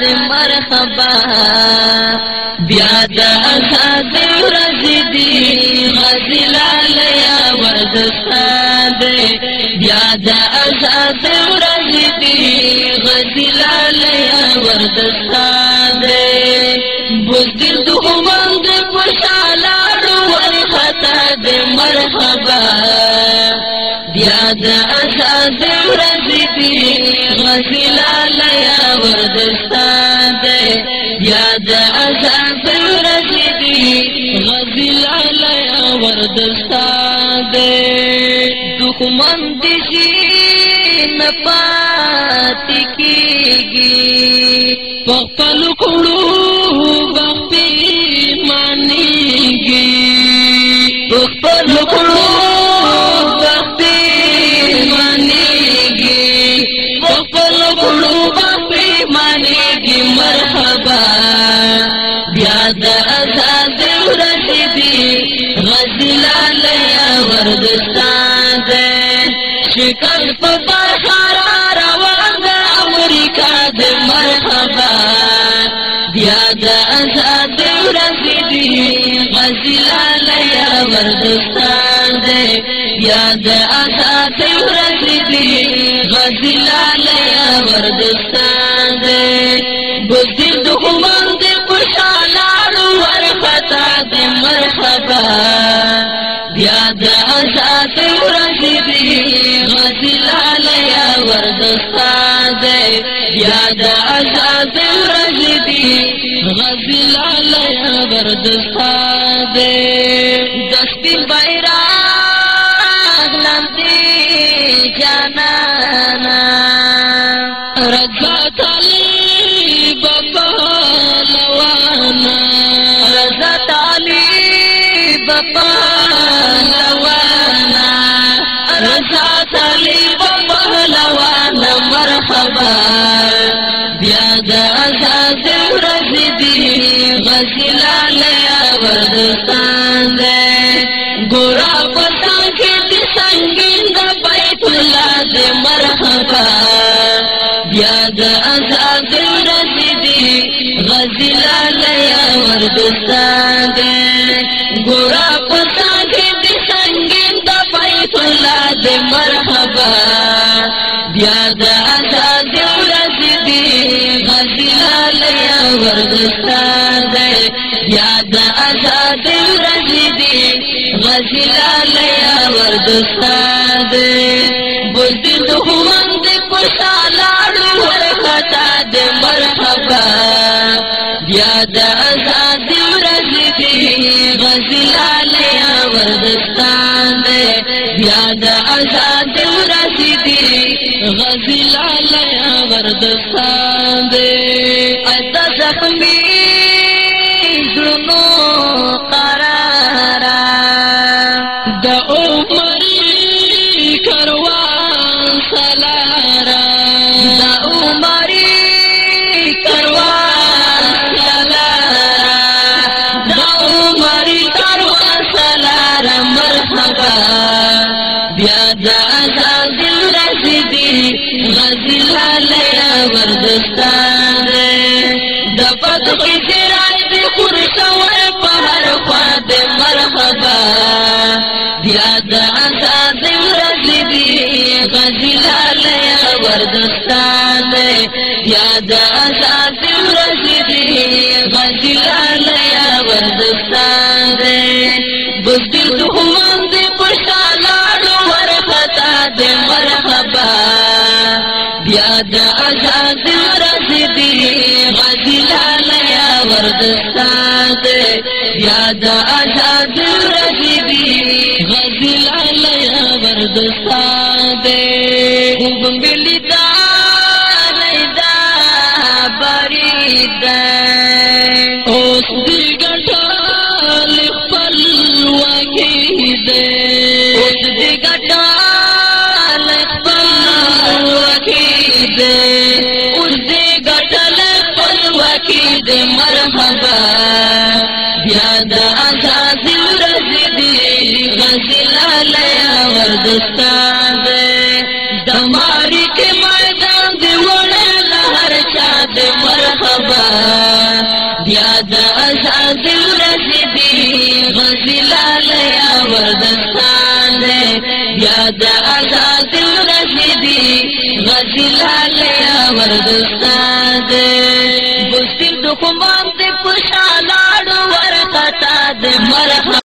د مرحبا بیا د آزاد ورځ دی غزلال یا وزستاد بیا د آزاد ورځ دی غزلال یا وزستاد بوزدل د اومند خوشاله ور خطا د مرحبا بیا د آزاد ورځ دی غزلال یا وزستاد یاد آزاد ورځې دي غزل علیا وردستا دې دښمن دې شي نه پات کیږي پخپل کړو بختي مانیږي پخپل کړو بختي مانیږي پخپل کړو مانیږي مرحبا بیا د آزاد ورځ دی غزلال یا وردستان دې شکل په بهار روان د امریکا د مرحبا بیا د آزاد ورځ دی غزلال یا وردستان دې بیا د آزاد ورځ دی غزلال یا وردستان دے بزدل دو عمر دے خوشالار ورخطا دے مرحبا بیاد آزاد ورزی دی غزل علیا وردستا دے بیاد آزاد ورزی دی غزل علیا وردستا دے دستی بیرا اغلم دی جانا پهلوانا رضا طالب پهلوانا مرحبا بیا د آزاد ورځ دی غزلا لیا وردستان دے ګورا پتا کې دي څنګه د بیت الله دې مر بلال یا وردستان دے گورا پسان کے دی سنگین دا بیت اللہ دے مرحبا بیاد آزاد ورز دی غزلال یا وردستان دے بیاد آزاد ورز دی غزلال یا وردستان دے بزدی دو ہمان دے پسالارو ورخطا دے مرحبا د آزاد ورځ کې غزلال وردستان دې بیا د آزاد ورځ کې غزلال وردستان دې اته زخمي زړونو قرارا د اومه غزل لیا وردستان دې د پد خیرای دې خور سوې په هر خوا دې مرحبا بیا د آزاد ورځ دې غزل لیا وردستان دې بیا د آزاد ورځ دې غزل لیا وردستان دې بزدل आज़ाद री दे बाया वर्दस्ताना आज़ाद जी दे बा नया वर्दस्तान دې اوس دې ګټل خپلواکي دې مرحبا بیا د آزادۍ ورځ دې غزل لیا وردستان دې دماری کې میدان دې وړل هر چا دې مرحبا بیا د آزادۍ ورځ دې غزل لیا وردستان بیا د آزاد ورځ دی غزل له وردستان دی ګلستان د کومان د پښالاړو ورقتا د مرحبا